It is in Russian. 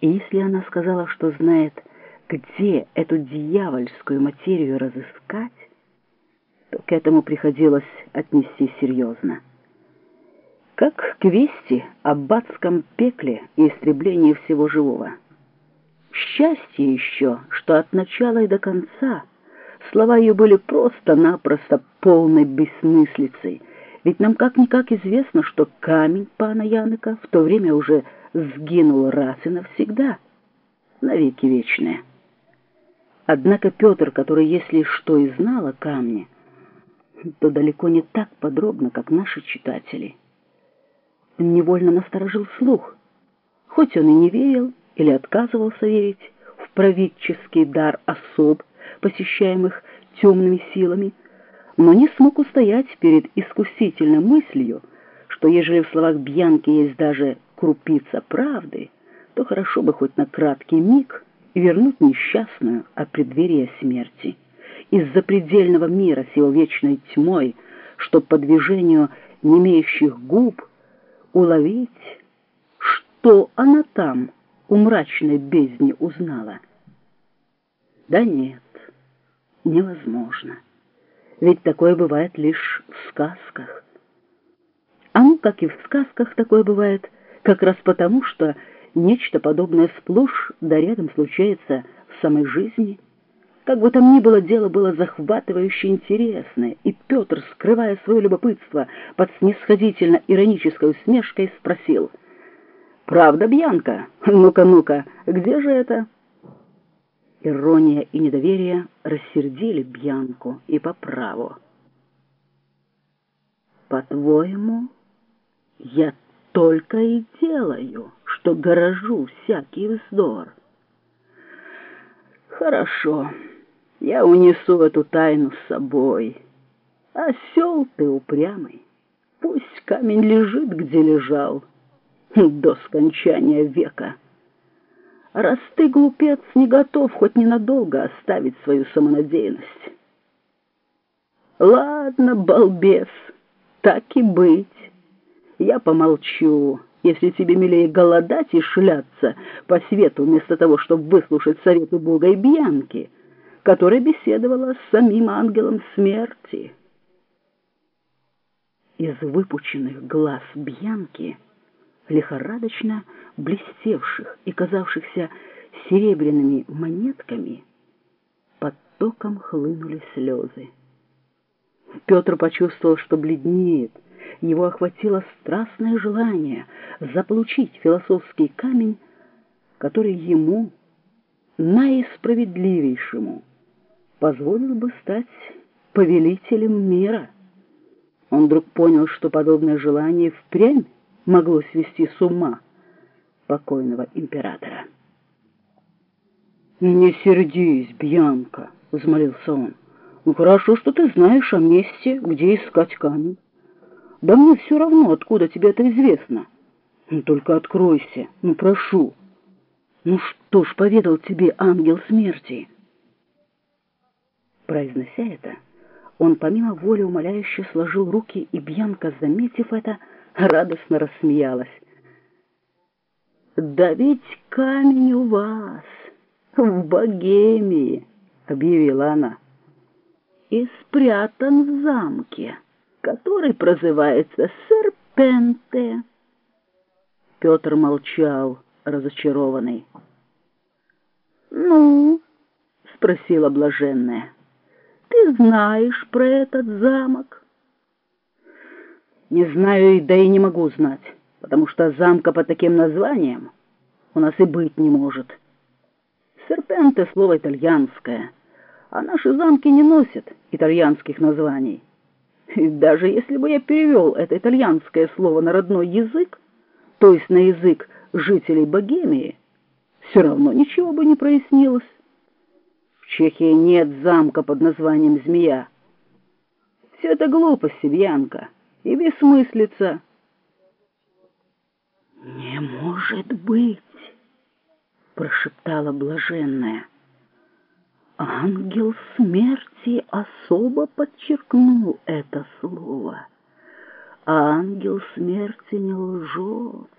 И если она сказала, что знает, где эту дьявольскую материю разыскать, то к этому приходилось отнести серьезно. Как к вести об адском пекле и истреблении всего живого. Счастье еще, что от начала и до конца слова ее были просто-напросто полной бессмыслицей, ведь нам как-никак известно, что камень пана Яныка в то время уже сгинул раз и навсегда, навеки вечные. Однако Петр, который, если что и знал о камне, то далеко не так подробно, как наши читатели. Невольно насторожил слух, хоть он и не верил или отказывался верить в правительский дар особ, посещаемых темными силами, но не смог устоять перед искусительной мыслью, что ежели в словах Бьянки есть даже крупица правды, то хорошо бы хоть на краткий миг вернуть несчастную от преддверия смерти. Из запредельного мира с его вечной тьмой, что по движению не имеющих губ уловить, что она там у мрачной бездни узнала. Да нет, невозможно. Ведь такое бывает лишь в сказках. А ну, как и в сказках такое бывает, как раз потому, что нечто подобное сплошь да рядом случается в самой жизни. Как бы там ни было, дело было захватывающе интересное, и Петр, скрывая свое любопытство под снисходительно иронической усмешкой, спросил «Правда, Бьянка? Ну-ка, ну-ка, где же это?» Ирония и недоверие рассердили Бьянку и по праву. «По-твоему, я только и делаю, что горожу всякий вздор. Хорошо, я унесу эту тайну с собой. Осел ты упрямый, пусть камень лежит, где лежал, до скончания века. Раз ты, глупец, не готов хоть ненадолго оставить свою самонадеянность. Ладно, балбес, так и быть я помолчу, если тебе милее голодать и шляться по свету, вместо того, чтобы выслушать советы Бога и Бьянки, которая беседовала с самим ангелом смерти. Из выпученных глаз Бьянки, лихорадочно блестевших и казавшихся серебряными монетками, потоком хлынули слезы. Петр почувствовал, что бледнеет, его охватило страстное желание заполучить философский камень, который ему, наисправедливейшему, позволил бы стать повелителем мира. Он вдруг понял, что подобное желание впрямь могло свести с ума покойного императора. «Не сердись, Бьянка», — взмолился он. «Ну хорошо, что ты знаешь о месте, где искать камень. Да мне все равно, откуда тебе это известно. Ну, только откройся, ну, прошу. Ну, что ж поведал тебе ангел смерти?» Произнося это, он помимо воли умоляюще сложил руки, и Бьянка, заметив это, радостно рассмеялась. «Да ведь камень у вас, в Богемии!» — объявила она. «И спрятан в замке» который прозывается Серпенте. Петр молчал, разочарованный. «Ну?» — спросила блаженная. «Ты знаешь про этот замок?» «Не знаю, да и не могу знать, потому что замка под таким названием у нас и быть не может. Серпенте — слово итальянское, а наши замки не носят итальянских названий». И даже если бы я перевел это итальянское слово на родной язык, то есть на язык жителей Богемии, все равно ничего бы не прояснилось. В Чехии нет замка под названием «Змея». Все это глупость, Бьянка, и бессмыслица. «Не может быть!» — прошептала блаженная. Ангел смерти особо подчеркнул это слово. Ангел смерти не лжет.